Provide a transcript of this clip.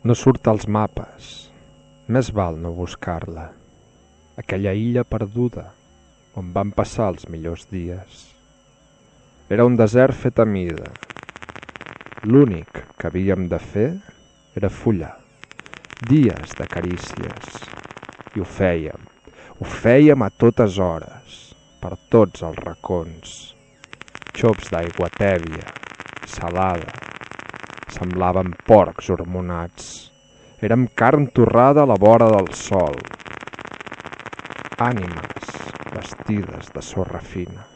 No surt als mapes, més val no buscar-la. Aquella illa perduda on van passar els millors dies. Era un desert fet a mida. L'únic que havíem de fer era follar. Dies de carícies. I ho fèiem. Ho fèiem a totes hores, per tots els racons. Xops d'aigua tèbia, salada, Semblaven porcs hormonats. Érem carn torrada a la vora del sol. Ànimes vestides de sorra fina.